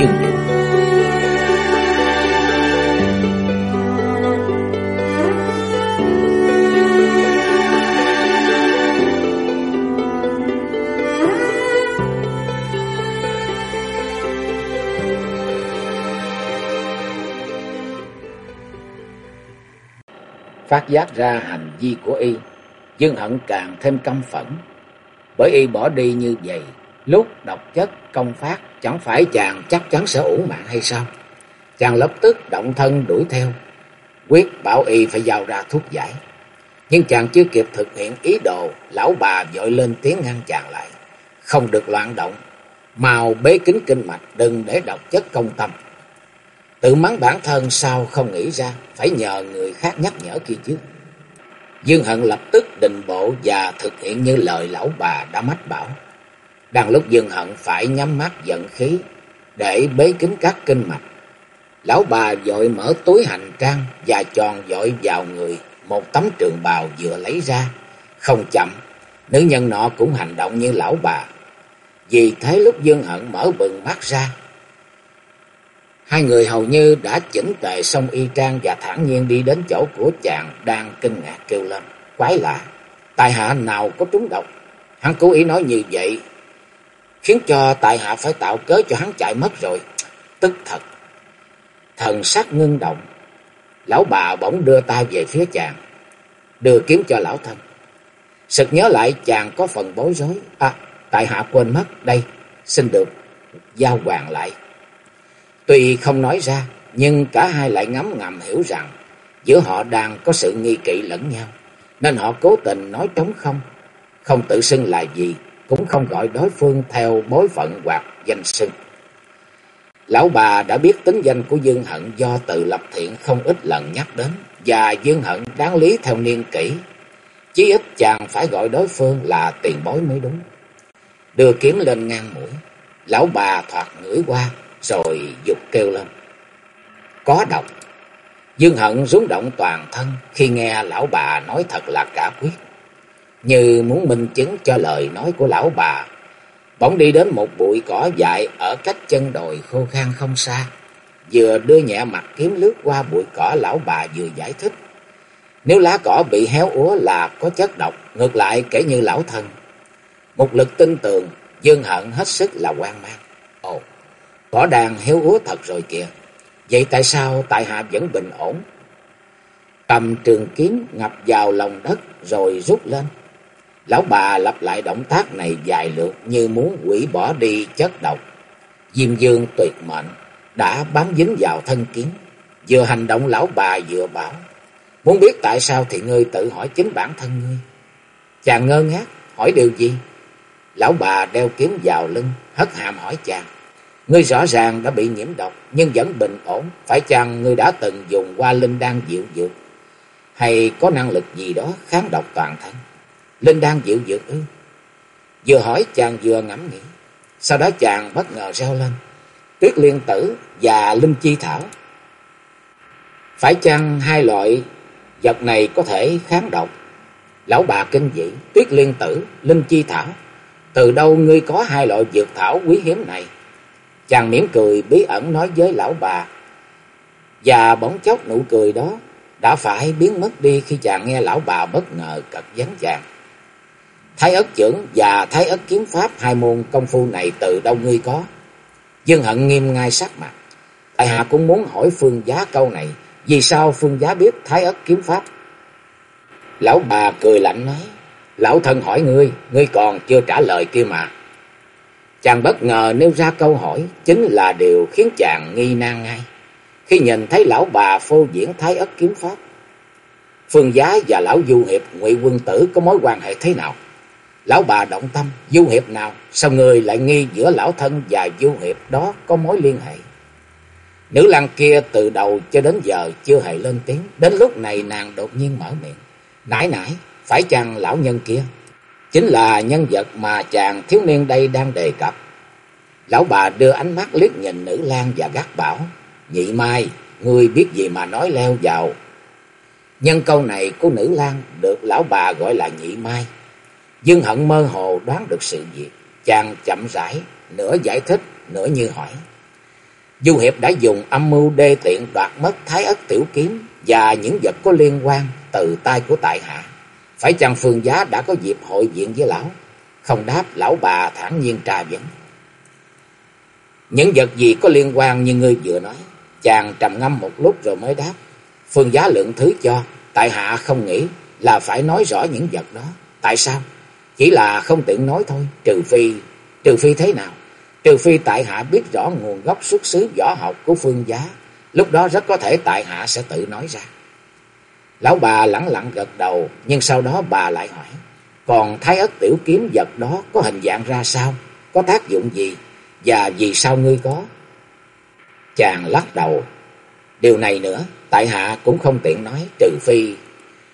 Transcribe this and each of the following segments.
chừng Phát giác ra hành vi của y, Dương Hận càng thêm căm phẫn. Bởi y bỏ đi như vậy, lúc độc chất công phát, chẳng phải chàng chắc chắn sẽ ủ mạng hay sao? Chàng lập tức động thân đuổi theo, quyết bảo y phải giao ra thuốc giải. Nhưng chàng chưa kịp thực hiện ý đồ, lão bà vội lên tiếng ngăn chàng lại. Không được loạn động, mau bế kính kinh mạch, đừng để độc chất công tâm. Tự mắng bản thân sao không nghĩ ra, phải nhờ người khác nhắc nhở kia chứ. Dương Hận lập tức định bộ và thực hiện như lời lão bà đã mách bảo. Đang lúc Dương Hận phải nhắm mắt giận khí để bế kính các kinh mạch. Lão bà vội mở túi hành trang và tròn dội vào người một tấm trường bào vừa lấy ra. Không chậm, nữ nhân nọ cũng hành động như lão bà. Vì thế lúc Dương Hận mở bừng mắt ra, Hai người hầu như đã chỉnh tề xong y trang và thản nhiên đi đến chỗ của chàng đang kinh ngạc kêu lên. Quái lạ, tài hạ nào có trúng độc? Hắn cố ý nói như vậy, khiến cho tại hạ phải tạo cớ cho hắn chạy mất rồi. Tức thật. Thần sắc ngưng động, lão bà bỗng đưa tay về phía chàng, đưa kiếm cho lão thân. Sực nhớ lại chàng có phần bối rối. À, tại hạ quên mất, đây, xin được giao hoàng lại. Tuy không nói ra, nhưng cả hai lại ngấm ngầm hiểu rằng giữa họ đang có sự nghi kỵ lẫn nhau, nên họ cố tình nói trống không, không tự xưng là gì, cũng không gọi đối phương theo bối phận hoặc danh xưng. Lão bà đã biết tính danh của Dương Hận do tự lập thiện không ít lần nhắc đến, và Dương Hận đáng lý theo niên kỷ, chí ít chàng phải gọi đối phương là tiền bối mới đúng. Đưa kiếm lên ngang mũi, lão bà thoạt ngửi qua, rồi dục kêu lên. Có độc. Dương Hận rúng động toàn thân khi nghe lão bà nói thật là cả quyết. Như muốn minh chứng cho lời nói của lão bà, bỗng đi đến một bụi cỏ dại ở cách chân đồi khô khan không xa. Vừa đưa nhẹ mặt kiếm lướt qua bụi cỏ lão bà vừa giải thích. Nếu lá cỏ bị héo úa là có chất độc, ngược lại kể như lão thân. Một lực tin tường, Dương Hận hết sức là quan mang. Ồ, Cỏ đàn héo úa thật rồi kìa. Vậy tại sao tại hạ vẫn bình ổn? Cầm trường kiếm ngập vào lòng đất rồi rút lên. Lão bà lặp lại động tác này dài lượt như muốn quỷ bỏ đi chất độc. Diêm dương tuyệt mệnh đã bám dính vào thân kiếm. Vừa hành động lão bà vừa bảo. Muốn biết tại sao thì ngươi tự hỏi chính bản thân ngươi. Chàng ngơ ngác hỏi điều gì? Lão bà đeo kiếm vào lưng hất hàm hỏi chàng. Ngươi rõ ràng đã bị nhiễm độc, nhưng vẫn bình ổn. Phải chăng ngươi đã từng dùng qua linh đan dịu dược? Hay có năng lực gì đó kháng độc toàn thân? Linh đang dịu dược ư? Vừa hỏi chàng vừa ngẫm nghĩ. Sau đó chàng bất ngờ reo lên. Tuyết liên tử và linh chi thảo. Phải chăng hai loại vật này có thể kháng độc? Lão bà kinh dị, tuyết liên tử, linh chi thảo. Từ đâu ngươi có hai loại dược thảo quý hiếm này? Chàng mỉm cười bí ẩn nói với lão bà. Và bỗng chốc nụ cười đó đã phải biến mất đi khi chàng nghe lão bà bất ngờ cật vấn chàng. Thái ất trưởng và thái ất kiếm pháp hai môn công phu này từ đâu ngươi có? Dương Hận nghiêm ngay sắc mặt. Tại hạ cũng muốn hỏi Phương Giá câu này. Vì sao Phương Giá biết thái ất kiếm pháp? Lão bà cười lạnh nói. Lão thân hỏi ngươi, ngươi còn chưa trả lời kia mà. Chàng bất ngờ nêu ra câu hỏi chính là điều khiến chàng nghi nan ngay. Khi nhìn thấy lão bà phô diễn thái ất kiếm pháp. Phương Giá và lão Du Hiệp Ngụy Quân Tử có mối quan hệ thế nào? Lão bà động tâm, du hiệp nào, sao người lại nghi giữa lão thân và du hiệp đó có mối liên hệ? Nữ lang kia từ đầu cho đến giờ chưa hề lên tiếng, đến lúc này nàng đột nhiên mở miệng. Nãy nãy, phải chăng lão nhân kia? Chính là nhân vật mà chàng thiếu niên đây đang đề cập. Lão bà đưa ánh mắt liếc nhìn nữ lang và gắt bảo. Nhị mai, ngươi biết gì mà nói leo vào. Nhân câu này của nữ lang được lão bà gọi là nhị mai. Dương hận mơ hồ đoán được sự việc. Chàng chậm rãi, nửa giải thích, nửa như hỏi. Du Hiệp đã dùng âm mưu đê tiện đoạt mất thái ất tiểu kiếm và những vật có liên quan từ tay của tại hạ. Phải chăng phương giá đã có dịp hội diện với lão? Không đáp, lão bà thản nhiên trà vấn. Những vật gì có liên quan như ngươi vừa nói? Chàng trầm ngâm một lúc rồi mới đáp. Phương giá lượng thứ cho, tại hạ không nghĩ là phải nói rõ những vật đó. Tại sao? Chỉ là không tiện nói thôi, trừ phi, trừ phi thế nào? Trừ phi tại hạ biết rõ nguồn gốc xuất xứ võ học của phương giá, lúc đó rất có thể tại hạ sẽ tự nói ra. Lão bà lẳng lặng gật đầu, nhưng sau đó bà lại hỏi, còn thái ất tiểu kiếm vật đó có hình dạng ra sao, có tác dụng gì, và vì sao ngươi có? Chàng lắc đầu, điều này nữa, tại hạ cũng không tiện nói, trừ phi...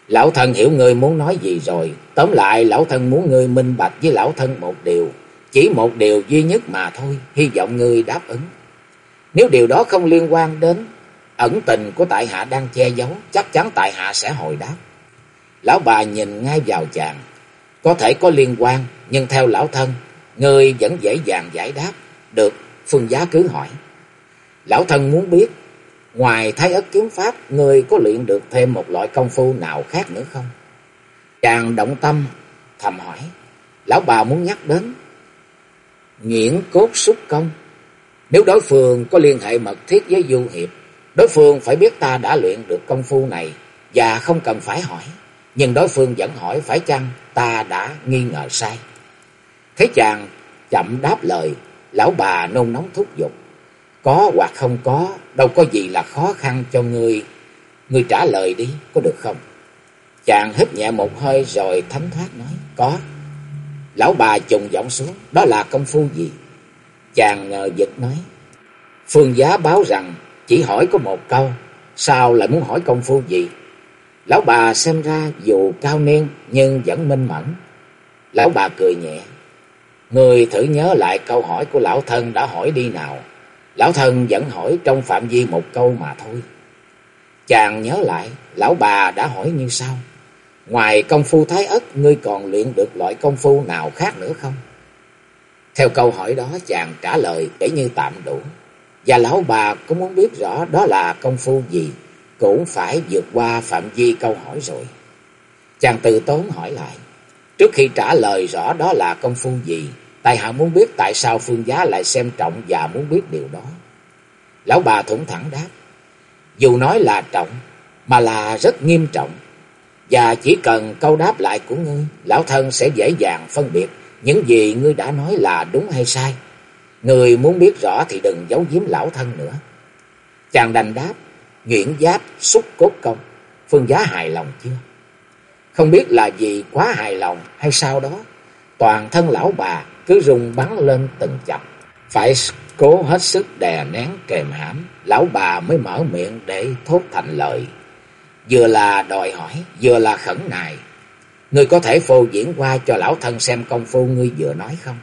Lão thân hiểu ngươi muốn nói gì rồi, tóm lại lão thân muốn ngươi minh bạch với lão thân một điều, chỉ một điều duy nhất mà thôi, hy vọng ngươi đáp ứng. Nếu điều đó không liên quan đến ẩn tình của tại hạ đang che giấu, chắc chắn tại hạ sẽ hồi đáp. Lão bà nhìn ngay vào chàng, có thể có liên quan, nhưng theo lão thân, ngươi vẫn dễ dàng giải đáp. Được, phương giá cứ hỏi. Lão thân muốn biết, ngoài thái ất kiếm pháp, ngươi có luyện được thêm một loại công phu nào khác nữa không? Chàng động tâm, thầm hỏi. Lão bà muốn nhắc đến Nghiễn cốt xúc công. Nếu đối phương có liên hệ mật thiết với Du Hiệp, đối phương phải biết ta đã luyện được công phu này và không cần phải hỏi. Nhưng đối phương vẫn hỏi phải chăng ta đã nghi ngờ sai. Thấy chàng chậm đáp lời, lão bà nôn nóng thúc giục. Có hoặc không có, đâu có gì là khó khăn cho ngươi. Ngươi trả lời đi, có được không? Chàng hít nhẹ một hơi rồi thánh thoát nói, có. Lão bà trùng giọng xuống, đó là công phu gì? Chàng ngờ giật nói, Phương giá báo rằng chỉ hỏi có một câu, sao lại muốn hỏi công phu gì? Lão bà xem ra dù cao niên nhưng vẫn minh mẫn. Lão bà cười nhẹ, Người thử nhớ lại câu hỏi của lão thân đã hỏi đi nào. Lão thân vẫn hỏi trong phạm vi một câu mà thôi. Chàng nhớ lại, lão bà đã hỏi như sau. Ngoài công phu thái ất, ngươi còn luyện được loại công phu nào khác nữa không? Theo câu hỏi đó chàng trả lời để như tạm đủ. Và lão bà cũng muốn biết rõ đó là công phu gì, cũng phải vượt qua phạm vi câu hỏi rồi. Chàng từ tốn hỏi lại. Trước khi trả lời rõ đó là công phu gì, tài hạ muốn biết tại sao phương giá lại xem trọng và muốn biết điều đó. Lão bà thủng thẳng đáp. Dù nói là trọng, mà là rất nghiêm trọng. Và chỉ cần câu đáp lại của ngươi, lão thân sẽ dễ dàng phân biệt những gì ngươi đã nói là đúng hay sai. Người muốn biết rõ thì đừng giấu giếm lão thân nữa. Chàng đành đáp, nhuyễn giáp, xúc cốt công. Phương giá hài lòng chưa? Không biết là gì quá hài lòng hay sao đó. Toàn thân lão bà cứ rung bắn lên từng chập. Phải cố hết sức đè nén kềm hãm. Lão bà mới mở miệng để thốt thành lời vừa là đòi hỏi, vừa là khẩn nài. Ngươi có thể phô diễn qua cho lão thân xem công phu ngươi vừa nói không?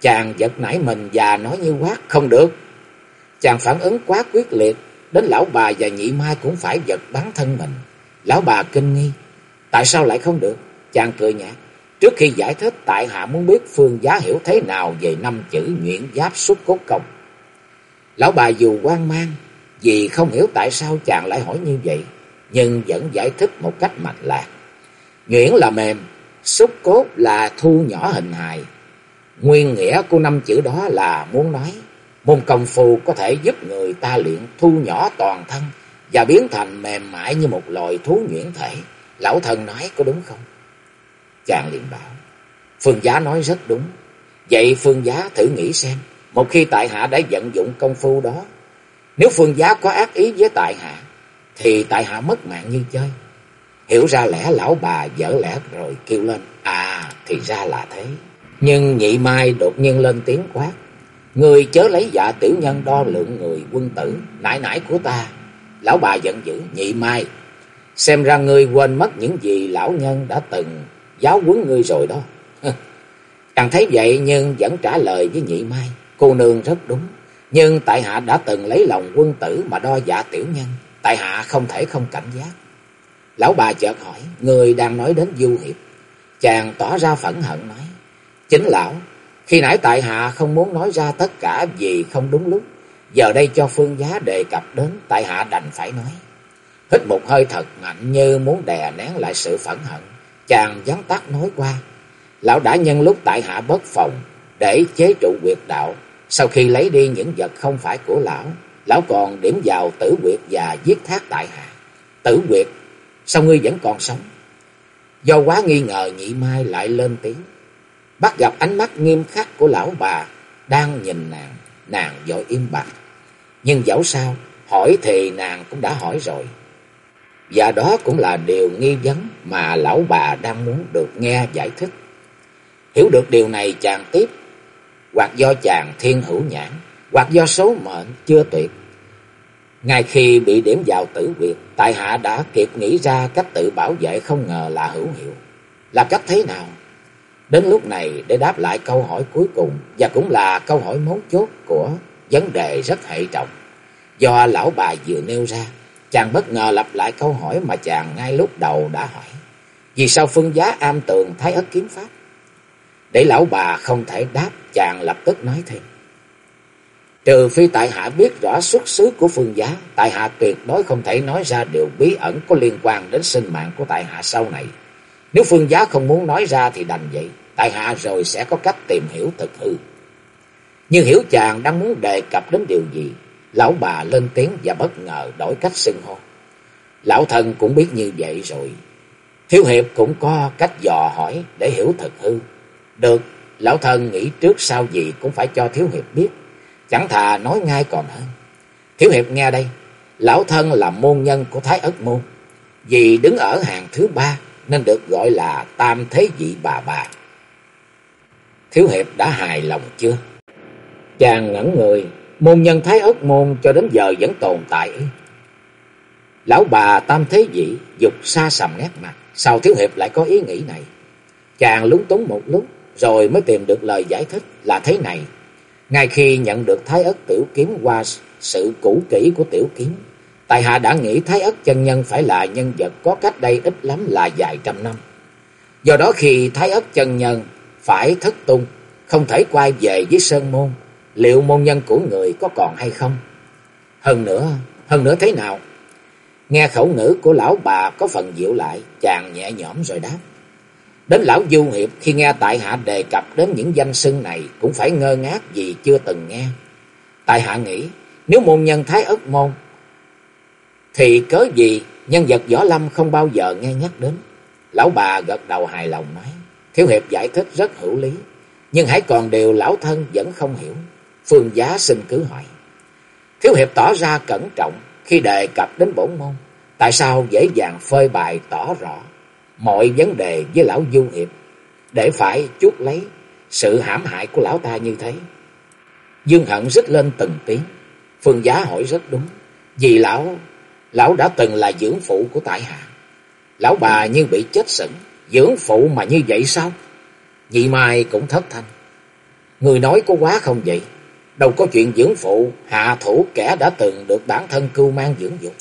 Chàng giật nảy mình và nói như quát, không được. Chàng phản ứng quá quyết liệt, đến lão bà và nhị mai cũng phải giật bắn thân mình. Lão bà kinh nghi, tại sao lại không được? Chàng cười nhạt, trước khi giải thích tại hạ muốn biết phương giá hiểu thế nào về năm chữ nhuyễn giáp xuất cốt công. Lão bà dù quan mang, vì không hiểu tại sao chàng lại hỏi như vậy, nhưng vẫn giải thích một cách mạch lạc. Nhuyễn là mềm, xúc cốt là thu nhỏ hình hài. Nguyên nghĩa của năm chữ đó là muốn nói, môn công phu có thể giúp người ta luyện thu nhỏ toàn thân và biến thành mềm mại như một loài thú nhuyễn thể. Lão thần nói có đúng không? Chàng liền bảo, Phương Giá nói rất đúng. Vậy Phương Giá thử nghĩ xem, một khi tại hạ đã vận dụng công phu đó, nếu Phương Giá có ác ý với tại hạ, thì tại hạ mất mạng như chơi. Hiểu ra lẽ lão bà dở lẽ rồi kêu lên. À thì ra là thế. Nhưng nhị mai đột nhiên lên tiếng quát. Người chớ lấy dạ tiểu nhân đo lượng người quân tử, nãi nãi của ta. Lão bà giận dữ, nhị mai. Xem ra ngươi quên mất những gì lão nhân đã từng giáo huấn ngươi rồi đó. Chàng thấy vậy nhưng vẫn trả lời với nhị mai. Cô nương rất đúng. Nhưng tại hạ đã từng lấy lòng quân tử mà đo dạ tiểu nhân. Tại hạ không thể không cảnh giác. Lão bà chợt hỏi, người đang nói đến du hiệp. Chàng tỏ ra phẫn hận nói, chính lão, khi nãy tại hạ không muốn nói ra tất cả vì không đúng lúc. Giờ đây cho phương giá đề cập đến, tại hạ đành phải nói. Hít một hơi thật mạnh như muốn đè nén lại sự phẫn hận. Chàng gián tắt nói qua. Lão đã nhân lúc tại hạ bất phòng để chế trụ quyệt đạo. Sau khi lấy đi những vật không phải của lão, lão còn điểm vào tử quyệt và giết thác tại hạ. Tử quyệt, sao ngươi vẫn còn sống? Do quá nghi ngờ nhị mai lại lên tiếng. Bắt gặp ánh mắt nghiêm khắc của lão bà đang nhìn nàng, nàng dội im bặt. Nhưng dẫu sao, hỏi thì nàng cũng đã hỏi rồi. Và đó cũng là điều nghi vấn mà lão bà đang muốn được nghe giải thích. Hiểu được điều này chàng tiếp, hoặc do chàng thiên hữu nhãn, hoặc do số mệnh chưa tuyệt. Ngay khi bị điểm vào tử quyệt, tại hạ đã kịp nghĩ ra cách tự bảo vệ không ngờ là hữu hiệu. Là cách thế nào? Đến lúc này để đáp lại câu hỏi cuối cùng và cũng là câu hỏi mấu chốt của vấn đề rất hệ trọng. Do lão bà vừa nêu ra, chàng bất ngờ lặp lại câu hỏi mà chàng ngay lúc đầu đã hỏi. Vì sao phương giá am tường thái ất kiếm pháp? Để lão bà không thể đáp, chàng lập tức nói thêm. Trừ phi tại hạ biết rõ xuất xứ của phương giá, tại hạ tuyệt đối không thể nói ra điều bí ẩn có liên quan đến sinh mạng của tại hạ sau này. Nếu phương giá không muốn nói ra thì đành vậy, tại hạ rồi sẽ có cách tìm hiểu thực hư. Nhưng hiểu chàng đang muốn đề cập đến điều gì, lão bà lên tiếng và bất ngờ đổi cách xưng hô. Lão thần cũng biết như vậy rồi. Thiếu hiệp cũng có cách dò hỏi để hiểu thật hư. Được, lão thần nghĩ trước sau gì cũng phải cho thiếu hiệp biết. Chẳng thà nói ngay còn hơn. Thiếu hiệp nghe đây, lão thân là môn nhân của Thái Ất Môn. Vì đứng ở hàng thứ ba nên được gọi là tam thế vị bà bà. Thiếu hiệp đã hài lòng chưa? Chàng ngẩn người, môn nhân Thái Ất Môn cho đến giờ vẫn tồn tại. Lão bà tam thế dị dục xa sầm nét mặt, sao thiếu hiệp lại có ý nghĩ này? Chàng lúng túng một lúc, rồi mới tìm được lời giải thích là thế này. Ngay khi nhận được Thái Ất Tiểu Kiếm qua sự cũ kỹ của Tiểu Kiếm, Tài hạ đã nghĩ Thái Ất chân nhân phải là nhân vật có cách đây ít lắm là vài trăm năm. Do đó khi Thái Ất chân nhân phải thất tung, không thể quay về với Sơn Môn, liệu môn nhân của người có còn hay không? Hơn nữa, hơn nữa thế nào? Nghe khẩu ngữ của lão bà có phần dịu lại, chàng nhẹ nhõm rồi đáp. Đến lão du hiệp khi nghe tại hạ đề cập đến những danh xưng này cũng phải ngơ ngác vì chưa từng nghe. Tại hạ nghĩ nếu môn nhân thái ất môn thì cớ gì nhân vật võ lâm không bao giờ nghe nhắc đến. Lão bà gật đầu hài lòng nói. Thiếu hiệp giải thích rất hữu lý. Nhưng hãy còn điều lão thân vẫn không hiểu. Phương giá xin cứ hỏi. Thiếu hiệp tỏ ra cẩn trọng khi đề cập đến bổn môn. Tại sao dễ dàng phơi bài tỏ rõ mọi vấn đề với lão du hiệp để phải chuốt lấy sự hãm hại của lão ta như thế. Dương Hận rít lên từng tiếng. Phương Giá hỏi rất đúng. Vì lão, lão đã từng là dưỡng phụ của tại hạ. Lão bà như bị chết sững. Dưỡng phụ mà như vậy sao? Nhị Mai cũng thất thanh. Người nói có quá không vậy? Đâu có chuyện dưỡng phụ, hạ thủ kẻ đã từng được bản thân cưu mang dưỡng dục.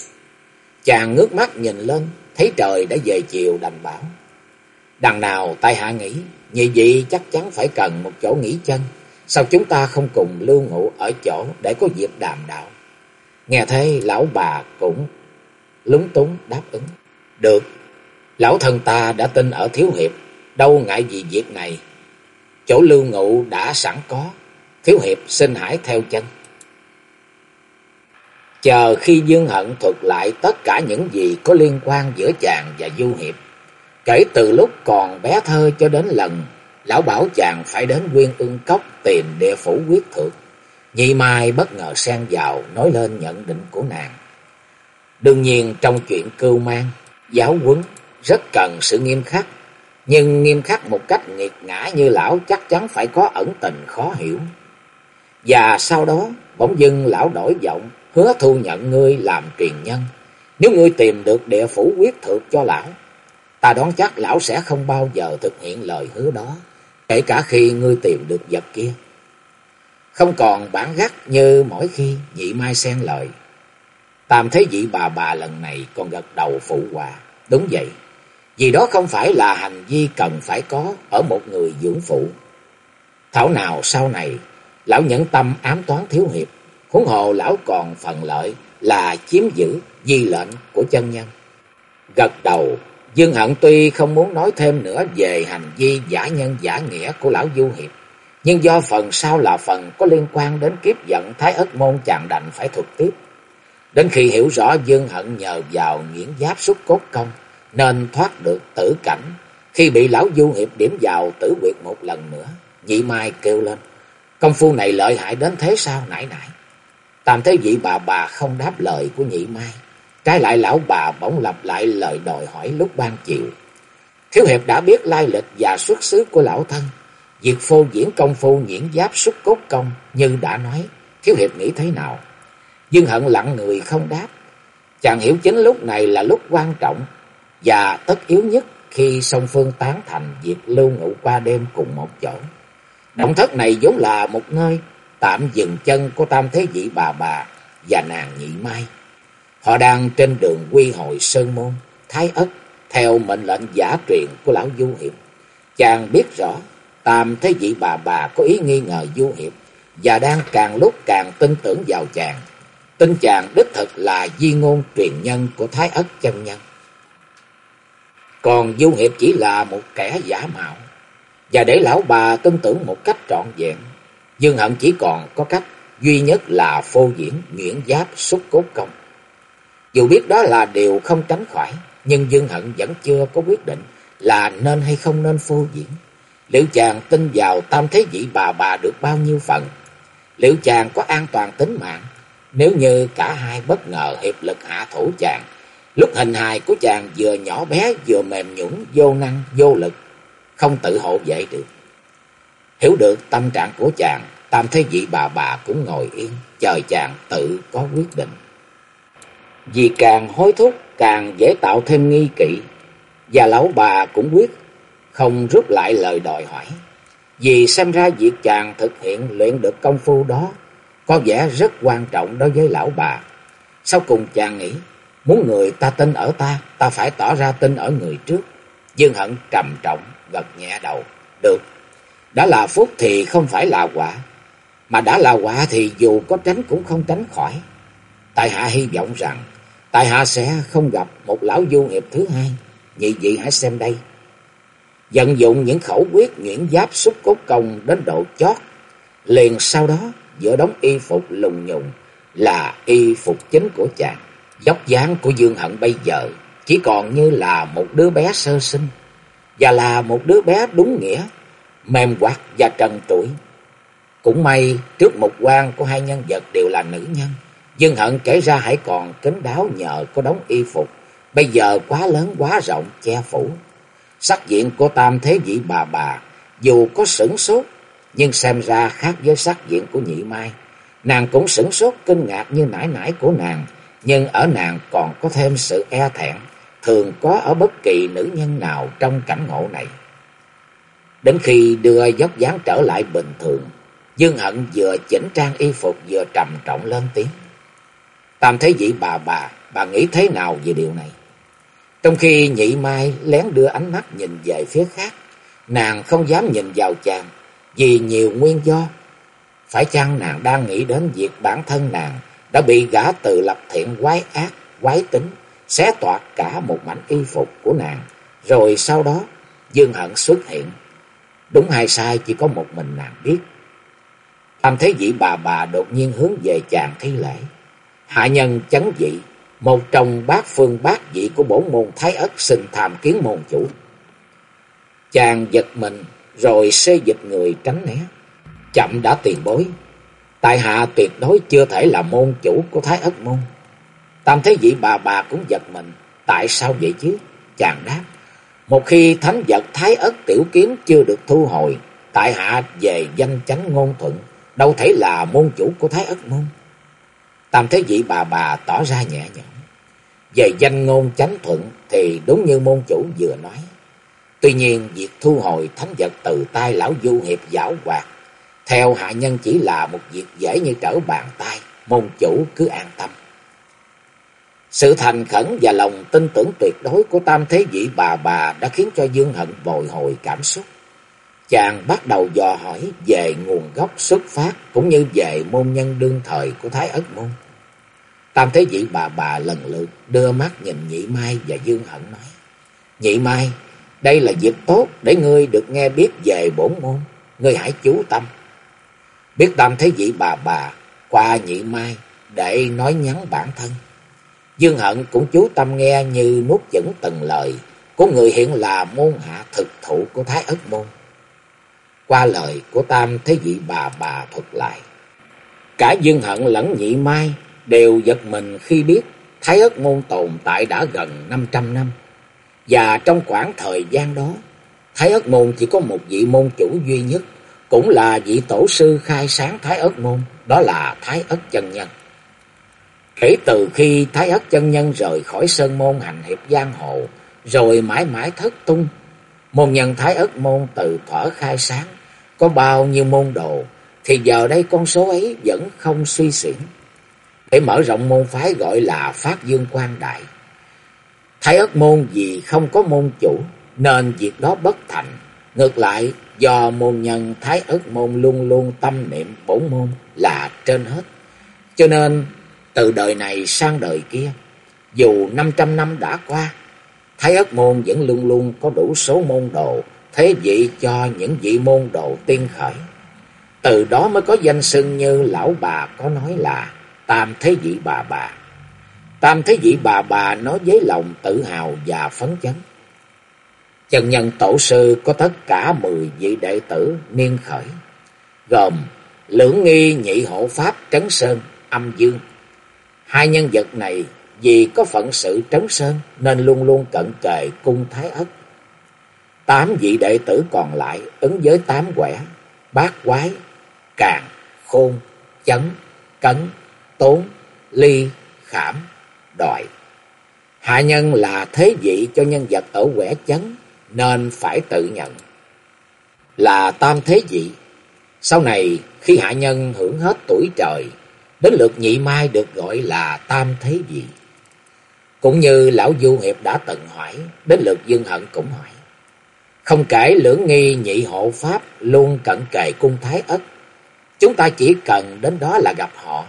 Chàng ngước mắt nhìn lên, thấy trời đã về chiều đành bảo. Đằng nào tay hạ nghĩ, như vậy chắc chắn phải cần một chỗ nghỉ chân. Sao chúng ta không cùng lưu ngụ ở chỗ để có dịp đàm đạo? Nghe thấy lão bà cũng lúng túng đáp ứng. Được, lão thân ta đã tin ở thiếu hiệp, đâu ngại gì việc này. Chỗ lưu ngụ đã sẵn có, thiếu hiệp xin hãy theo chân. Chờ khi Dương Hận thuật lại tất cả những gì có liên quan giữa chàng và Du Hiệp. Kể từ lúc còn bé thơ cho đến lần lão bảo chàng phải đến Nguyên ương Cốc tìm địa phủ quyết thượng. Nhị Mai bất ngờ xen vào nói lên nhận định của nàng. Đương nhiên trong chuyện cưu mang, giáo huấn rất cần sự nghiêm khắc, nhưng nghiêm khắc một cách nghiệt ngã như lão chắc chắn phải có ẩn tình khó hiểu. Và sau đó, bỗng dưng lão đổi giọng, hứa thu nhận ngươi làm truyền nhân. Nếu ngươi tìm được địa phủ quyết thực cho lão, ta đoán chắc lão sẽ không bao giờ thực hiện lời hứa đó, kể cả khi ngươi tìm được vật kia. Không còn bản gắt như mỗi khi nhị mai xen lời. Tam thấy vị bà bà lần này còn gật đầu phụ hòa. Đúng vậy, vì đó không phải là hành vi cần phải có ở một người dưỡng phụ. Thảo nào sau này, lão nhẫn tâm ám toán thiếu hiệp, huống hồ lão còn phần lợi là chiếm giữ di lệnh của chân nhân. Gật đầu, Dương Hận tuy không muốn nói thêm nữa về hành vi giả nhân giả nghĩa của lão Du Hiệp, nhưng do phần sau là phần có liên quan đến kiếp giận Thái Ất Môn chàng đành phải thuật tiếp. Đến khi hiểu rõ Dương Hận nhờ vào nghiễn giáp xúc cốt công, nên thoát được tử cảnh. Khi bị lão Du Hiệp điểm vào tử quyệt một lần nữa, nhị mai kêu lên. Công phu này lợi hại đến thế sao nãy nãy. Tam thế vị bà bà không đáp lời của nhị mai. Trái lại lão bà bỗng lặp lại lời đòi hỏi lúc ban chiều. Thiếu hiệp đã biết lai lịch và xuất xứ của lão thân. Việc phô diễn công phu nhiễn giáp xuất cốt công như đã nói. Thiếu hiệp nghĩ thế nào? Dương hận lặng người không đáp. Chàng hiểu chính lúc này là lúc quan trọng và tất yếu nhất khi song phương tán thành việc lưu ngụ qua đêm cùng một chỗ. Động thất này vốn là một nơi tạm dừng chân của tam thế vị bà bà và nàng nhị mai. Họ đang trên đường quy hội Sơn Môn, Thái Ất, theo mệnh lệnh giả truyền của lão Du Hiệp. Chàng biết rõ, tam thế vị bà bà có ý nghi ngờ Du Hiệp, và đang càng lúc càng tin tưởng vào chàng. Tin chàng đích thực là di ngôn truyền nhân của Thái Ất chân nhân. Còn Du Hiệp chỉ là một kẻ giả mạo. Và để lão bà tin tưởng một cách trọn vẹn, Dương Hận chỉ còn có cách duy nhất là phô diễn nguyễn giáp xúc cốt công. Dù biết đó là điều không tránh khỏi, nhưng Dương Hận vẫn chưa có quyết định là nên hay không nên phô diễn. Liệu chàng tin vào tam thế vị bà bà được bao nhiêu phần? Liệu chàng có an toàn tính mạng? Nếu như cả hai bất ngờ hiệp lực hạ thủ chàng, lúc hình hài của chàng vừa nhỏ bé vừa mềm nhũn vô năng vô lực, không tự hộ vệ được. Hiểu được tâm trạng của chàng, tam thế vị bà bà cũng ngồi yên, chờ chàng tự có quyết định. Vì càng hối thúc, càng dễ tạo thêm nghi kỵ, và lão bà cũng quyết không rút lại lời đòi hỏi. Vì xem ra việc chàng thực hiện luyện được công phu đó có vẻ rất quan trọng đối với lão bà. Sau cùng chàng nghĩ, muốn người ta tin ở ta, ta phải tỏ ra tin ở người trước. Dương Hận trầm trọng, gật nhẹ đầu. Được, đã là phúc thì không phải là quả. Mà đã là quả thì dù có tránh cũng không tránh khỏi. Tại hạ hy vọng rằng, tại hạ sẽ không gặp một lão du hiệp thứ hai. Nhị vị hãy xem đây. Vận dụng những khẩu quyết nhuyễn giáp xúc cốt công đến độ chót. Liền sau đó, giữa đống y phục lùng nhùng là y phục chính của chàng. Dốc dáng của Dương Hận bây giờ chỉ còn như là một đứa bé sơ sinh. Và là một đứa bé đúng nghĩa, mềm quạt và trần trụi. Cũng may trước một quan của hai nhân vật đều là nữ nhân. Dương Hận kể ra hãy còn kính đáo nhờ có đóng y phục. Bây giờ quá lớn quá rộng che phủ. Sắc diện của tam thế vị bà bà dù có sửng sốt nhưng xem ra khác với sắc diện của nhị mai. Nàng cũng sửng sốt kinh ngạc như nãy nãy của nàng, nhưng ở nàng còn có thêm sự e thẹn, thường có ở bất kỳ nữ nhân nào trong cảnh ngộ này. Đến khi đưa dốc dáng trở lại bình thường, Dương Hận vừa chỉnh trang y phục vừa trầm trọng lên tiếng. Tam thấy vị bà bà, bà nghĩ thế nào về điều này? Trong khi nhị mai lén đưa ánh mắt nhìn về phía khác, nàng không dám nhìn vào chàng, vì nhiều nguyên do. Phải chăng nàng đang nghĩ đến việc bản thân nàng đã bị gã từ lập thiện quái ác, quái tính, xé toạc cả một mảnh y phục của nàng, rồi sau đó Dương Hận xuất hiện. Đúng hay sai chỉ có một mình nàng biết. Tam thế vị bà bà đột nhiên hướng về chàng thi lễ. Hạ nhân chấn dị, một trong bát phương bát vị của bổn môn Thái Ất xin tham kiến môn chủ. Chàng giật mình, rồi xê dịch người tránh né. Chậm đã tiền bối, tại hạ tuyệt đối chưa thể là môn chủ của Thái Ất Môn. Tam thế vị bà bà cũng giật mình, tại sao vậy chứ? Chàng đáp, Một khi thánh vật thái ất tiểu kiếm chưa được thu hồi, tại hạ về danh chánh ngôn thuận, đâu thể là môn chủ của thái ất môn. Tam thế vị bà bà tỏ ra nhẹ nhõm. Về danh ngôn chánh thuận thì đúng như môn chủ vừa nói. Tuy nhiên việc thu hồi thánh vật từ tay lão du hiệp giảo hoạt, theo hạ nhân chỉ là một việc dễ như trở bàn tay, môn chủ cứ an tâm. Sự thành khẩn và lòng tin tưởng tuyệt đối của tam thế vị bà bà đã khiến cho Dương Hận bồi hồi cảm xúc. Chàng bắt đầu dò hỏi về nguồn gốc xuất phát cũng như về môn nhân đương thời của Thái Ất Môn. Tam thế vị bà bà lần lượt đưa mắt nhìn Nhị Mai và Dương Hận nói. Nhị Mai, đây là dịp tốt để ngươi được nghe biết về bổn môn. Ngươi hãy chú tâm. Biết tam thế vị bà bà qua Nhị Mai để nói nhắn bản thân. Dương Hận cũng chú tâm nghe như nuốt dẫn từng lời của người hiện là môn hạ thực thụ của Thái Ất Môn. Qua lời của Tam Thế Vị bà bà thuật lại. Cả Dương Hận lẫn Nhị Mai đều giật mình khi biết Thái Ất Môn tồn tại đã gần 500 năm. Và trong khoảng thời gian đó, Thái Ất Môn chỉ có một vị môn chủ duy nhất, cũng là vị tổ sư khai sáng Thái Ất Môn, đó là Thái Ất Chân Nhân. Kể từ khi Thái Ất chân nhân rời khỏi sơn môn hành hiệp giang hồ, rồi mãi mãi thất tung, môn nhân Thái Ất môn từ thở khai sáng, có bao nhiêu môn đồ, thì giờ đây con số ấy vẫn không suy xỉn. Để mở rộng môn phái gọi là Phát Dương Quan Đại. Thái Ất môn vì không có môn chủ, nên việc đó bất thành. Ngược lại, do môn nhân Thái Ất môn luôn luôn tâm niệm bổn môn là trên hết. Cho nên từ đời này sang đời kia, dù 500 năm đã qua, Thái ất môn vẫn luôn luôn có đủ số môn đồ, thế vị cho những vị môn đồ tiên khởi. Từ đó mới có danh xưng như lão bà có nói là tam thế vị bà bà. Tam thế vị bà bà nói với lòng tự hào và phấn chấn. Trần nhân tổ sư có tất cả mười vị đệ tử niên khởi, gồm lưỡng nghi nhị hộ pháp trấn sơn, âm dương, Hai nhân vật này vì có phận sự trấn sơn nên luôn luôn cận kề cung thái ất. Tám vị đệ tử còn lại ứng với tám quẻ, bát quái, càng, khôn, chấn, cấn, tốn, ly, khảm, đòi. Hạ nhân là thế vị cho nhân vật ở quẻ chấn nên phải tự nhận. Là tam thế vị. Sau này khi hạ nhân hưởng hết tuổi trời Đến lượt nhị mai được gọi là tam thế vị. Cũng như lão du hiệp đã từng hỏi, đến lượt dương hận cũng hỏi. Không kể lưỡng nghi nhị hộ pháp luôn cận kề cung thái ất. Chúng ta chỉ cần đến đó là gặp họ.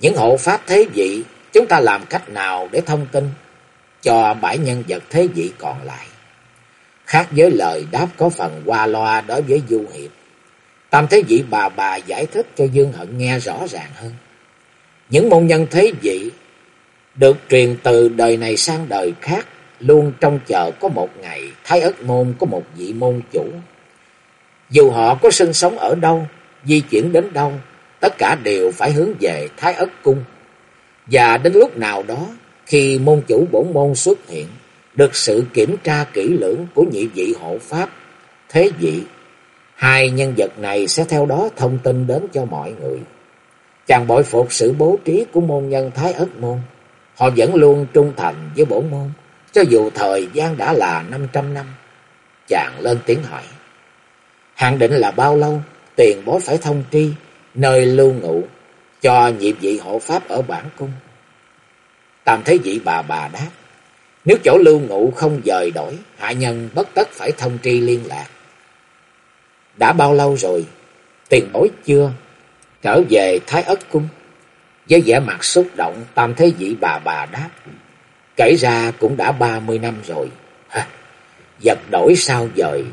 Những hộ pháp thế vị, chúng ta làm cách nào để thông tin cho bãi nhân vật thế vị còn lại. Khác với lời đáp có phần qua loa đối với du hiệp. Tam thế vị bà bà giải thích cho Dương Hận nghe rõ ràng hơn. Những môn nhân thế vị được truyền từ đời này sang đời khác, luôn trông chờ có một ngày Thái ất môn có một vị môn chủ. Dù họ có sinh sống ở đâu, di chuyển đến đâu, tất cả đều phải hướng về Thái ất cung. Và đến lúc nào đó, khi môn chủ bổn môn xuất hiện, được sự kiểm tra kỹ lưỡng của nhị vị hộ pháp, thế vị, hai nhân vật này sẽ theo đó thông tin đến cho mọi người. Chàng bội phục sự bố trí của môn nhân Thái Ất Môn. Họ vẫn luôn trung thành với bổn môn, cho dù thời gian đã là 500 năm. Chàng lên tiếng hỏi. Hạn định là bao lâu, tiền bối phải thông tri, nơi lưu ngụ, cho nhiệm vị hộ pháp ở bản cung. Tam thấy vị bà bà đáp. Nếu chỗ lưu ngụ không dời đổi, hạ nhân bất tất phải thông tri liên lạc. Đã bao lâu rồi? Tiền bối chưa? Trở về Thái Ất Cung. Với vẻ mặt xúc động, Tam Thế Vị bà bà đáp. Kể ra cũng đã ba mươi năm rồi. Ha, vật đổi sao dời,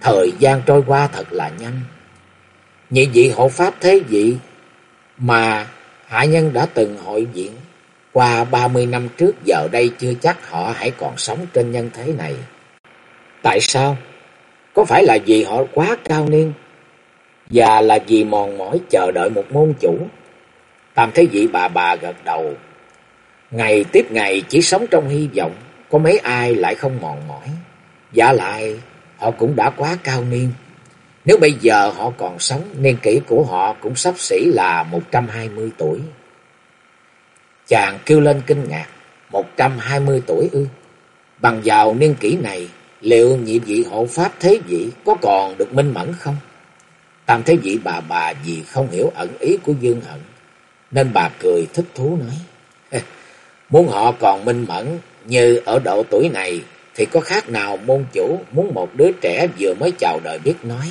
thời gian trôi qua thật là nhanh. Nhị vị hộ pháp Thế Vị mà hạ nhân đã từng hội diện qua ba mươi năm trước giờ đây chưa chắc họ hãy còn sống trên nhân thế này. Tại sao? Có phải là vì họ quá cao niên và là vì mòn mỏi chờ đợi một môn chủ. Tam thấy vị bà bà gật đầu. Ngày tiếp ngày chỉ sống trong hy vọng, có mấy ai lại không mòn mỏi. Giả lại họ cũng đã quá cao niên. Nếu bây giờ họ còn sống, niên kỷ của họ cũng sắp xỉ là 120 tuổi. Chàng kêu lên kinh ngạc, 120 tuổi ư. Bằng vào niên kỷ này, liệu nhị vị hộ pháp thế vị có còn được minh mẫn không? Tam thế vị bà bà vì không hiểu ẩn ý của Dương Hận, nên bà cười thích thú nói. Muốn họ còn minh mẫn như ở độ tuổi này thì có khác nào môn chủ muốn một đứa trẻ vừa mới chào đời biết nói.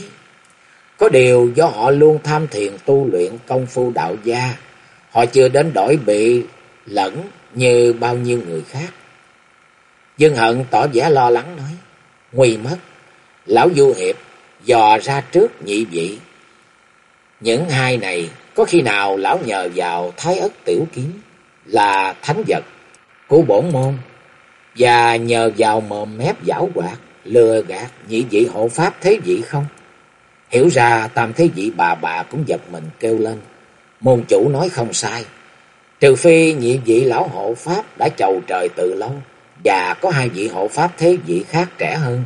Có điều do họ luôn tham thiền tu luyện công phu đạo gia, họ chưa đến đổi bị lẫn như bao nhiêu người khác. Dương Hận tỏ vẻ lo lắng nói, nguy mất, lão du hiệp dò ra trước nhị vị. Những hai này có khi nào lão nhờ vào thái ất tiểu kiếm là thánh vật của bổn môn và nhờ vào mồm mép giảo quạt lừa gạt nhị vị hộ pháp thế vị không? Hiểu ra tam thế vị bà bà cũng giật mình kêu lên. Môn chủ nói không sai. Trừ phi nhị vị lão hộ pháp đã chầu trời từ lâu và có hai vị hộ pháp thế vị khác trẻ hơn.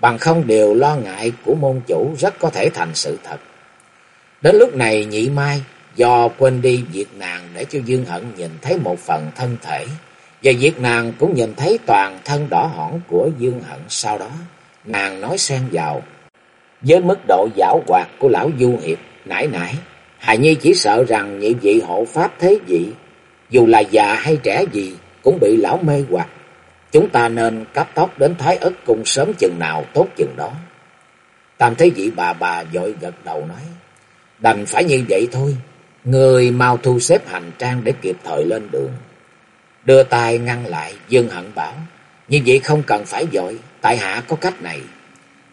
Bằng không đều lo ngại của môn chủ rất có thể thành sự thật. Đến lúc này nhị mai, do quên đi việc nàng để cho Dương Hận nhìn thấy một phần thân thể. Và việc nàng cũng nhìn thấy toàn thân đỏ hỏn của Dương Hận sau đó. Nàng nói xen vào. Với mức độ giảo hoạt của lão du hiệp nãy nãy. Hài Nhi chỉ sợ rằng nhị vị hộ pháp thế vị. Dù là già hay trẻ gì, cũng bị lão mê hoặc. Chúng ta nên cấp tốc đến Thái ất cung sớm chừng nào tốt chừng đó. Tam thế vị bà bà dội gật đầu nói. Đành phải như vậy thôi. Người mau thu xếp hành trang để kịp thời lên đường. Đưa tay ngăn lại, Dương Hận bảo. Như vậy không cần phải dội, tại hạ có cách này.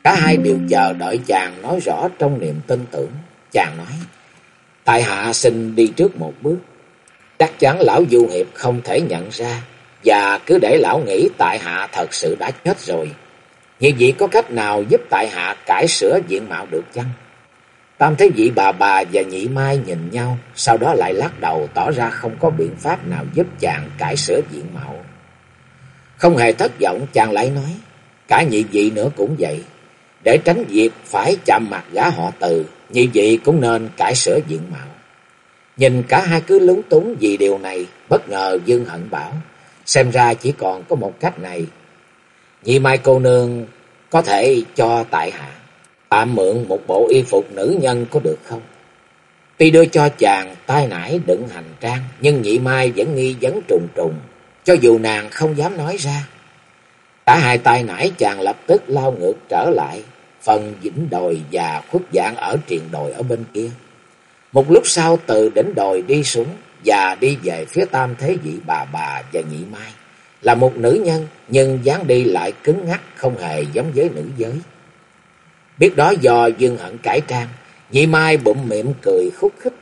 Cả hai đều chờ đợi chàng nói rõ trong niềm tin tưởng. Chàng nói, tại hạ xin đi trước một bước. Chắc chắn lão du hiệp không thể nhận ra, và cứ để lão nghĩ tại hạ thật sự đã chết rồi. Như vậy có cách nào giúp tại hạ cải sửa diện mạo được chăng? Tam thế vị bà bà và nhị mai nhìn nhau, sau đó lại lắc đầu tỏ ra không có biện pháp nào giúp chàng cải sửa diện mạo. Không hề thất vọng, chàng lại nói, cả nhị vị nữa cũng vậy. Để tránh việc phải chạm mặt gã họ từ, nhị vị cũng nên cải sửa diện mạo. Nhìn cả hai cứ lúng túng vì điều này, bất ngờ Dương Hận bảo, xem ra chỉ còn có một cách này. Nhị mai cô nương có thể cho tại hạ tạm mượn một bộ y phục nữ nhân có được không? Tuy đưa cho chàng tai nải đựng hành trang, nhưng nhị mai vẫn nghi vấn trùng trùng, cho dù nàng không dám nói ra. Cả hai tai nải chàng lập tức lao ngược trở lại, phần dĩnh đồi và khuất dạng ở triền đồi ở bên kia. Một lúc sau từ đỉnh đồi đi xuống và đi về phía tam thế vị bà bà và nhị mai. Là một nữ nhân nhưng dáng đi lại cứng ngắc không hề giống với nữ giới. Biết đó do Dương Hận cải trang, nhị mai bụng miệng cười khúc khích.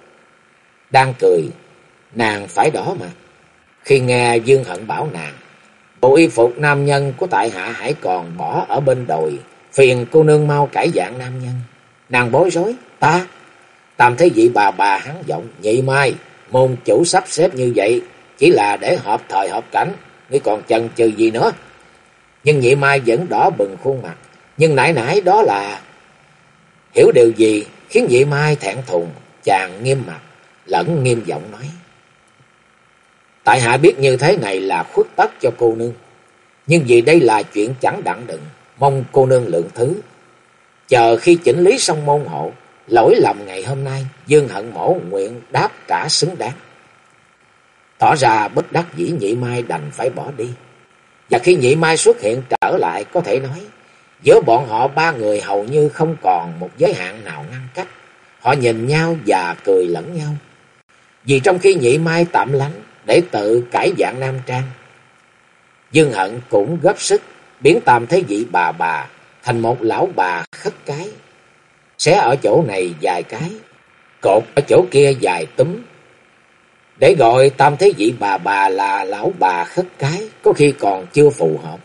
Đang cười, nàng phải đỏ mà. Khi nghe Dương Hận bảo nàng, bộ y phục nam nhân của tại hạ hãy còn bỏ ở bên đồi, phiền cô nương mau cải dạng nam nhân. Nàng bối rối, ta. Tam thấy vị bà bà hắn giọng, nhị mai, môn chủ sắp xếp như vậy, chỉ là để hợp thời hợp cảnh, ngươi còn chần chừ gì nữa. Nhưng nhị mai vẫn đỏ bừng khuôn mặt, nhưng nãy nãy đó là... Hiểu điều gì khiến nhị mai thẹn thùng, chàng nghiêm mặt, lẫn nghiêm giọng nói. Tại hạ biết như thế này là khuất tất cho cô nương, nhưng vì đây là chuyện chẳng đặng đựng mong cô nương lượng thứ. Chờ khi chỉnh lý xong môn hộ, lỗi lầm ngày hôm nay, Dương Hận Mổ nguyện đáp trả xứng đáng. Tỏ ra bất đắc dĩ nhị mai đành phải bỏ đi. Và khi nhị mai xuất hiện trở lại có thể nói, giữa bọn họ ba người hầu như không còn một giới hạn nào ngăn cách. Họ nhìn nhau và cười lẫn nhau. Vì trong khi nhị mai tạm lánh để tự cải dạng nam trang, Dương Hận cũng góp sức biến tam thế vị bà bà thành một lão bà khất cái. Xé ở chỗ này dài cái, cột ở chỗ kia dài túm. Để gọi tam thế vị bà bà là lão bà khất cái có khi còn chưa phù hợp.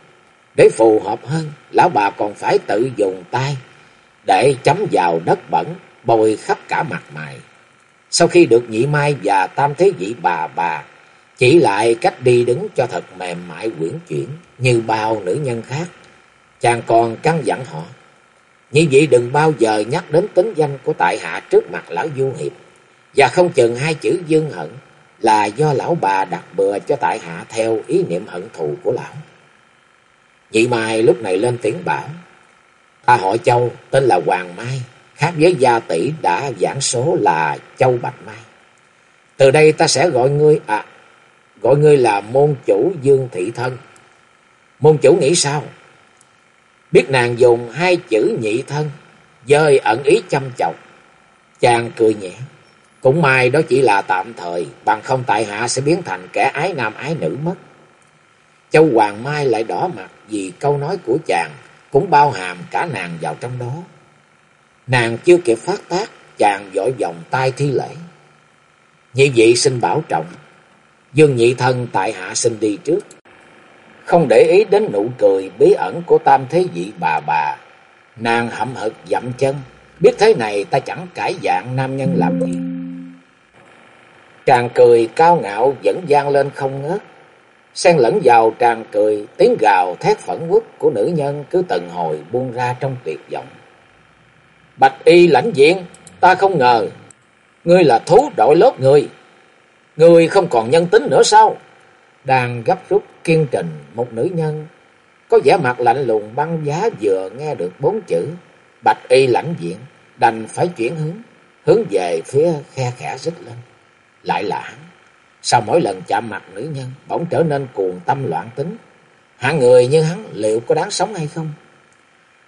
Để phù hợp hơn, lão bà còn phải tự dùng tay để chấm vào đất bẩn, bôi khắp cả mặt mày. Sau khi được nhị mai và tam thế vị bà bà chỉ lại cách đi đứng cho thật mềm mại quyển chuyển như bao nữ nhân khác, Chàng còn căn dặn họ. Như vậy đừng bao giờ nhắc đến tính danh của tại hạ trước mặt lão du hiệp. Và không chừng hai chữ dương hận là do lão bà đặt bừa cho tại hạ theo ý niệm hận thù của lão. Nhị Mai lúc này lên tiếng bảo. Ta họ Châu tên là Hoàng Mai, khác với gia tỷ đã giảng số là Châu Bạch Mai. Từ đây ta sẽ gọi ngươi à gọi ngươi là môn chủ Dương Thị Thân. Môn chủ nghĩ sao? Biết nàng dùng hai chữ nhị thân, dơi ẩn ý chăm chọc. Chàng cười nhẹ. Cũng may đó chỉ là tạm thời, bằng không tại hạ sẽ biến thành kẻ ái nam ái nữ mất. Châu Hoàng Mai lại đỏ mặt vì câu nói của chàng cũng bao hàm cả nàng vào trong đó. Nàng chưa kịp phát tác, chàng vội vòng tay thi lễ. Như vậy xin bảo trọng, Dương nhị thân tại hạ xin đi trước. Không để ý đến nụ cười bí ẩn của tam thế vị bà bà, nàng hậm hực dậm chân, biết thế này ta chẳng cải dạng nam nhân làm gì. chàng cười cao ngạo vẫn gian lên không ngớt. Xen lẫn vào tràn cười, tiếng gào thét phẫn quốc của nữ nhân cứ từng hồi buông ra trong tuyệt vọng. Bạch y lãnh diện, ta không ngờ, ngươi là thú đội lớp người. Ngươi không còn nhân tính nữa sao? Đang gấp rút kiên trình một nữ nhân, có vẻ mặt lạnh lùng băng giá vừa nghe được bốn chữ, bạch y lãnh diện, đành phải chuyển hướng, hướng về phía khe khẽ rít lên lại là hắn. Sau mỗi lần chạm mặt nữ nhân, bỗng trở nên cuồng tâm loạn tính. Hạng người như hắn liệu có đáng sống hay không?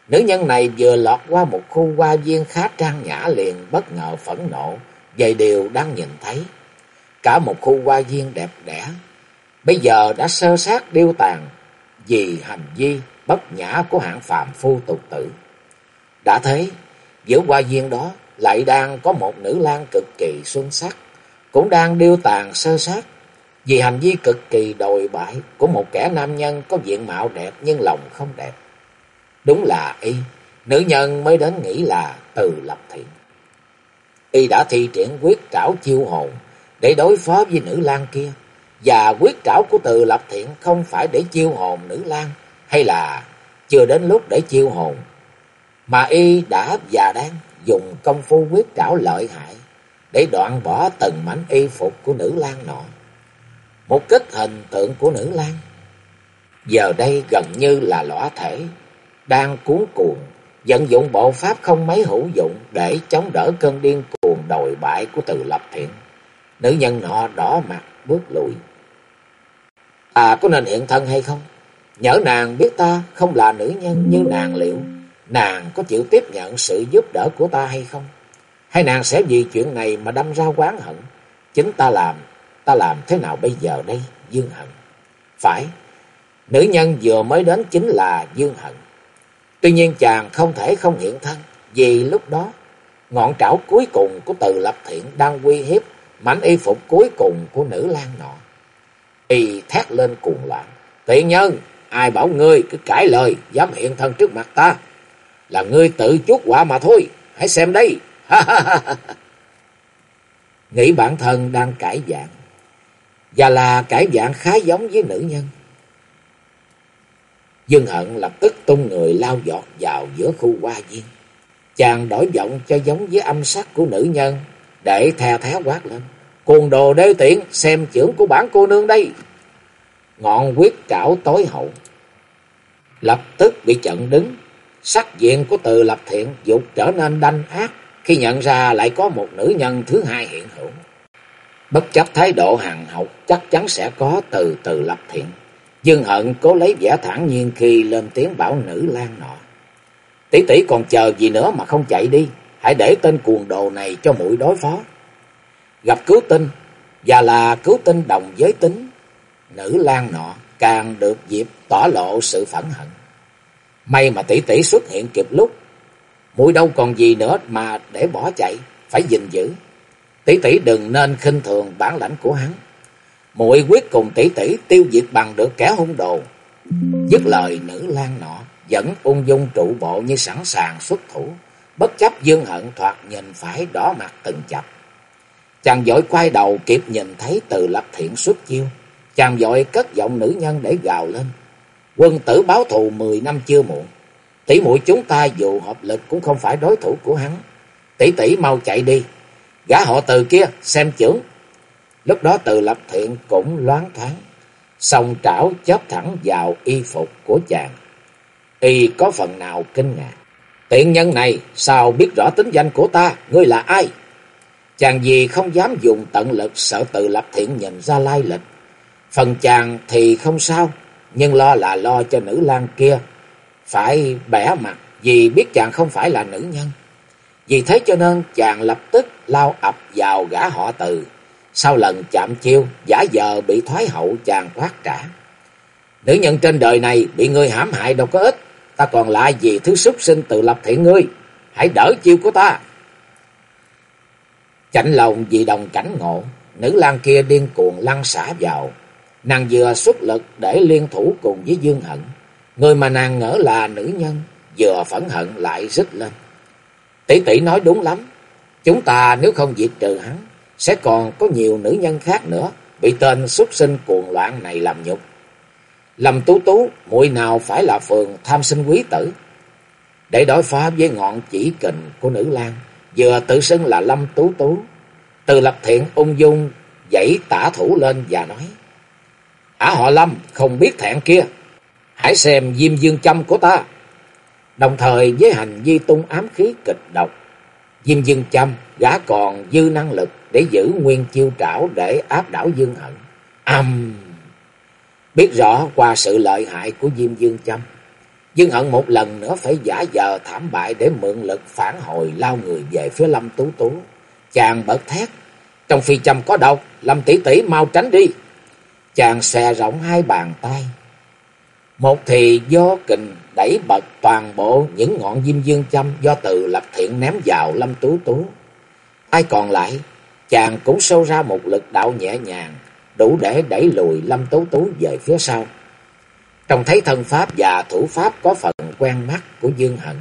Nữ nhân này vừa lọt qua một khu hoa viên khá trang nhã liền bất ngờ phẫn nộ về điều đang nhìn thấy. Cả một khu hoa viên đẹp đẽ, bây giờ đã sơ sát điêu tàn vì hành vi bất nhã của hạng phàm phu tục tử. Đã thấy, giữa hoa viên đó lại đang có một nữ lang cực kỳ xuân sắc, cũng đang điêu tàn sơ sát vì hành vi cực kỳ đồi bại của một kẻ nam nhân có diện mạo đẹp nhưng lòng không đẹp. Đúng là y, nữ nhân mới đến nghĩ là từ lập thiện. Y đã thi triển quyết trảo chiêu hồn để đối phó với nữ lang kia. Và quyết trảo của từ lập thiện không phải để chiêu hồn nữ lang hay là chưa đến lúc để chiêu hồn. Mà y đã và đang dùng công phu quyết trảo lợi hại để đoạn bỏ từng mảnh y phục của nữ lang nọ. Một kết hình tượng của nữ lang, giờ đây gần như là lõa thể, đang cuốn cuồng, vận dụng bộ pháp không mấy hữu dụng để chống đỡ cơn điên cuồng đồi bại của từ lập thiện. Nữ nhân nọ đỏ mặt bước lùi. À có nên hiện thân hay không? Nhớ nàng biết ta không là nữ nhân như nàng liệu, nàng có chịu tiếp nhận sự giúp đỡ của ta hay không? Hay nàng sẽ vì chuyện này mà đâm ra quán hận? Chính ta làm, ta làm thế nào bây giờ đây, Dương Hận? Phải, nữ nhân vừa mới đến chính là Dương Hận. Tuy nhiên chàng không thể không hiện thân, vì lúc đó ngọn trảo cuối cùng của từ lập thiện đang uy hiếp mảnh y phục cuối cùng của nữ lang nọ. Y thét lên cuồng loạn. Tiện nhân, ai bảo ngươi cứ cãi lời, dám hiện thân trước mặt ta. Là ngươi tự chuốc quả mà thôi, hãy xem đây. Nghĩ bản thân đang cải dạng. Và là cải dạng khá giống với nữ nhân. Dương Hận lập tức tung người lao giọt vào giữa khu hoa viên. Chàng đổi giọng cho giống với âm sắc của nữ nhân để thè thé quát lên. Cuồng đồ đê tiện, xem trưởng của bản cô nương đây. Ngọn quyết trảo tối hậu. Lập tức bị chận đứng. Sắc diện của từ lập thiện dục trở nên đanh ác khi nhận ra lại có một nữ nhân thứ hai hiện hữu. Bất chấp thái độ hàng học chắc chắn sẽ có từ từ lập thiện. Dương hận cố lấy vẻ thản nhiên khi lên tiếng bảo nữ lan nọ. Tỷ tỷ còn chờ gì nữa mà không chạy đi. Hãy để tên cuồng đồ này cho mũi đối phó. Gặp cứu tinh, và là cứu tinh đồng giới tính. Nữ lan nọ càng được dịp tỏ lộ sự phẫn hận. May mà tỷ tỷ xuất hiện kịp lúc muội đâu còn gì nữa mà để bỏ chạy, phải gìn giữ. Tỷ tỷ đừng nên khinh thường bản lãnh của hắn. Muội quyết cùng tỷ tỷ tiêu diệt bằng được kẻ hung đồ. Dứt lời nữ lang nọ, vẫn ung dung trụ bộ như sẵn sàng xuất thủ, bất chấp dương hận thoạt nhìn phải đỏ mặt từng chập. Chàng dội quay đầu kịp nhìn thấy từ lập thiện xuất chiêu, chàng dội cất giọng nữ nhân để gào lên. Quân tử báo thù mười năm chưa muộn, Tỷ muội chúng ta dù hợp lực cũng không phải đối thủ của hắn. Tỷ tỷ mau chạy đi. Gã họ từ kia, xem chưởng Lúc đó từ lập thiện cũng loáng thoáng. Song trảo chớp thẳng vào y phục của chàng. Y có phần nào kinh ngạc. Tiện nhân này sao biết rõ tính danh của ta, ngươi là ai? Chàng gì không dám dùng tận lực sợ từ lập thiện nhìn ra lai lịch. Phần chàng thì không sao, nhưng lo là lo cho nữ lang kia. Phải bẻ mặt vì biết chàng không phải là nữ nhân. Vì thế cho nên chàng lập tức lao ập vào gã họ từ. Sau lần chạm chiêu, giả giờ bị thoái hậu chàng quát trả. Nữ nhân trên đời này bị ngươi hãm hại đâu có ít. Ta còn lại gì thứ súc sinh từ lập thiện ngươi. Hãy đỡ chiêu của ta. Chạnh lòng vì đồng cảnh ngộ. Nữ lang kia điên cuồng lăn xả vào. Nàng vừa xuất lực để liên thủ cùng với Dương Hận. Người mà nàng ngỡ là nữ nhân. Vừa phẫn hận lại rít lên. Tỷ tỷ nói đúng lắm. Chúng ta nếu không diệt trừ hắn. Sẽ còn có nhiều nữ nhân khác nữa. Bị tên xuất sinh cuồng loạn này làm nhục. Lâm Tú Tú, muội nào phải là phường tham sinh quý tử. Để đối phó với ngọn chỉ kình của nữ lang, vừa tự xưng là Lâm Tú Tú. Từ lập thiện ung dung, dãy tả thủ lên và nói. Ả họ Lâm, không biết thẹn kia, hãy xem diêm dương châm của ta. Đồng thời với hành vi tung ám khí kịch độc, diêm dương châm gã còn dư năng lực để giữ nguyên chiêu trảo để áp đảo dương hận. Âm... Biết rõ qua sự lợi hại của Diêm Dương Châm, Dương Hận một lần nữa phải giả giờ thảm bại để mượn lực phản hồi lao người về phía Lâm Tú Tú. Chàng bật thét, trong phi châm có độc, Lâm tỷ tỷ mau tránh đi. Chàng xè rộng hai bàn tay. Một thì do kình đẩy bật toàn bộ những ngọn diêm dương châm do từ lập thiện ném vào Lâm Tú Tú. Ai còn lại, chàng cũng sâu ra một lực đạo nhẹ nhàng, đủ để đẩy lùi Lâm Tú Tú về phía sau. Trông thấy thân pháp và thủ pháp có phần quen mắt của Dương Hận,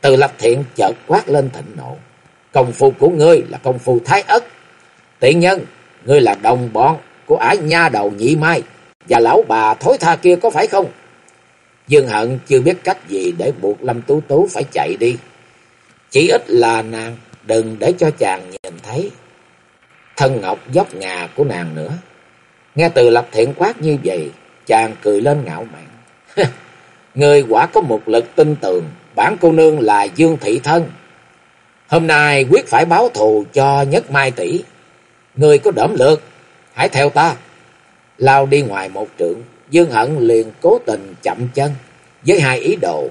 từ lập thiện chợt quát lên thịnh nộ. Công phu của ngươi là công phu thái ất. Tiện nhân, ngươi là đồng bọn của ải nha đầu nhị mai và lão bà thối tha kia có phải không? Dương Hận chưa biết cách gì để buộc Lâm Tú Tú phải chạy đi. Chỉ ít là nàng đừng để cho chàng nhìn thấy thân ngọc dốc ngà của nàng nữa. Nghe từ lập thiện quát như vậy, chàng cười lên ngạo mạn. Người quả có một lực tin tường, bản cô nương là Dương Thị Thân. Hôm nay quyết phải báo thù cho nhất mai tỷ. Người có đỡm lượt, hãy theo ta. Lao đi ngoài một trượng, Dương Hận liền cố tình chậm chân với hai ý đồ.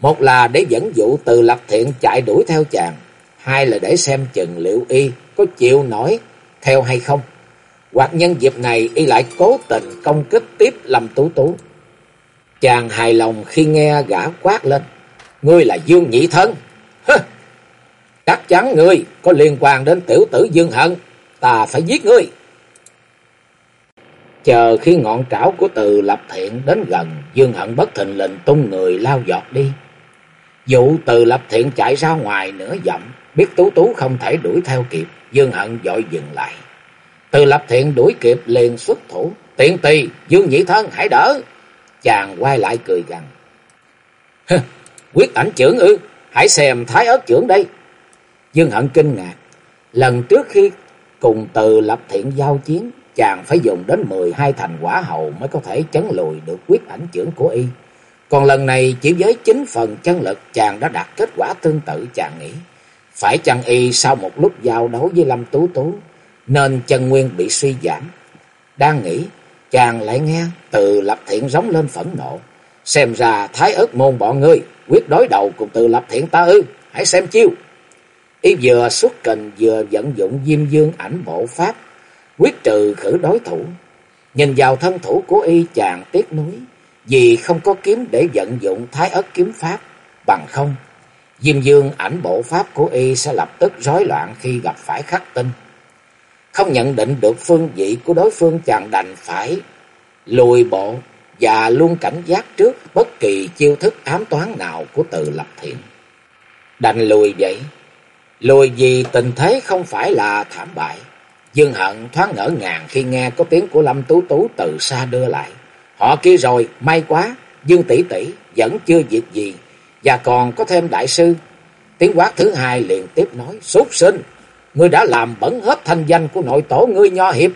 Một là để dẫn dụ từ lập thiện chạy đuổi theo chàng, hai là để xem chừng liệu y có chịu nổi theo hay không hoặc nhân dịp này y lại cố tình công kích tiếp Lâm Tú Tú. Chàng hài lòng khi nghe gã quát lên, ngươi là Dương Nhị Thân. Hơ! Chắc chắn ngươi có liên quan đến tiểu tử Dương Hận, ta phải giết ngươi. Chờ khi ngọn trảo của từ lập thiện đến gần, Dương Hận bất thình lình tung người lao giọt đi. Dụ từ lập thiện chạy ra ngoài nửa dặm, biết Tú Tú không thể đuổi theo kịp, Dương Hận dội dừng lại. Từ lập thiện đuổi kịp liền xuất thủ. Tiện tì, Dương Nhị Thân hãy đỡ. Chàng quay lại cười gằn. Quyết ảnh trưởng ư, hãy xem thái ớt trưởng đây. Dương Hận kinh ngạc. Lần trước khi cùng từ lập thiện giao chiến, chàng phải dùng đến 12 thành quả hầu mới có thể chấn lùi được quyết ảnh trưởng của y. Còn lần này chỉ với 9 phần chân lực chàng đã đạt kết quả tương tự chàng nghĩ. Phải chăng y sau một lúc giao đấu với Lâm Tú Tú nên chân nguyên bị suy giảm. Đang nghĩ, chàng lại nghe từ lập thiện giống lên phẫn nộ. Xem ra thái ớt môn bọn ngươi quyết đối đầu cùng từ lập thiện ta ư, hãy xem chiêu. Y vừa xuất kình vừa vận dụng diêm dương ảnh bộ pháp, quyết trừ khử đối thủ. Nhìn vào thân thủ của y chàng tiếc nuối, vì không có kiếm để vận dụng thái ớt kiếm pháp, bằng không. Diêm dương ảnh bộ pháp của y sẽ lập tức rối loạn khi gặp phải khắc tinh. Không nhận định được phương vị của đối phương chàng đành phải lùi bộ và luôn cảnh giác trước bất kỳ chiêu thức ám toán nào của từ lập thiện. Đành lùi vậy. Lùi vì tình thế không phải là thảm bại. Dương Hận thoáng ngỡ ngàng khi nghe có tiếng của Lâm Tú Tú từ xa đưa lại. Họ kia rồi, may quá, Dương tỷ tỷ vẫn chưa việc gì. Và còn có thêm đại sư. Tiếng quát thứ hai liền tiếp nói. Súc sinh, ngươi đã làm bẩn hết thanh danh của nội tổ ngươi nho hiệp.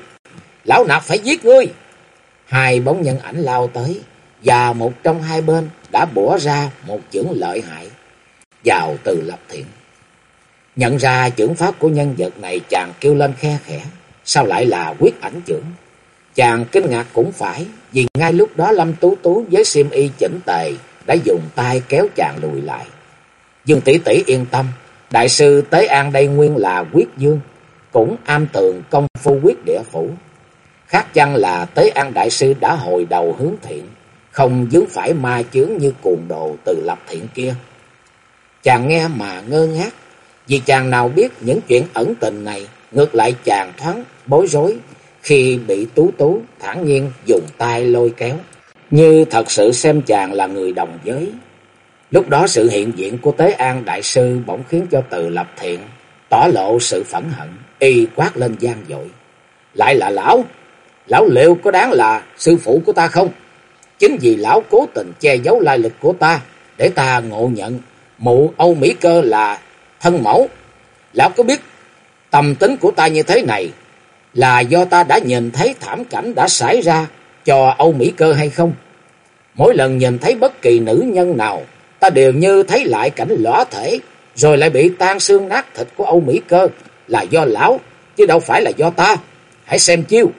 Lão nạp phải giết ngươi. Hai bóng nhân ảnh lao tới. Và một trong hai bên đã bổ ra một chưởng lợi hại. Vào từ lập thiện. Nhận ra trưởng pháp của nhân vật này chàng kêu lên khe khẽ. Sao lại là quyết ảnh trưởng Chàng kinh ngạc cũng phải, vì ngay lúc đó Lâm Tú Tú với xiêm y chỉnh tề đã dùng tay kéo chàng lùi lại. Dương tỷ tỷ yên tâm, đại sư Tế An đây nguyên là quyết dương, cũng am tường công phu quyết địa phủ. Khác chăng là Tế An đại sư đã hồi đầu hướng thiện, không dướng phải ma chướng như cuồng đồ từ lập thiện kia. Chàng nghe mà ngơ ngác, vì chàng nào biết những chuyện ẩn tình này, ngược lại chàng thoáng bối rối khi bị Tú Tú thản nhiên dùng tay lôi kéo, như thật sự xem chàng là người đồng giới. Lúc đó sự hiện diện của Tế An Đại Sư bỗng khiến cho từ lập thiện, tỏ lộ sự phẫn hận, y quát lên gian dội. Lại là lão, lão liệu có đáng là sư phụ của ta không? Chính vì lão cố tình che giấu lai lịch của ta, để ta ngộ nhận mụ Âu Mỹ Cơ là thân mẫu. Lão có biết tâm tính của ta như thế này là do ta đã nhìn thấy thảm cảnh đã xảy ra cho Âu Mỹ Cơ hay không? Mỗi lần nhìn thấy bất kỳ nữ nhân nào, ta đều như thấy lại cảnh lõa thể, rồi lại bị tan xương nát thịt của Âu Mỹ Cơ là do lão, chứ đâu phải là do ta. Hãy xem chiêu.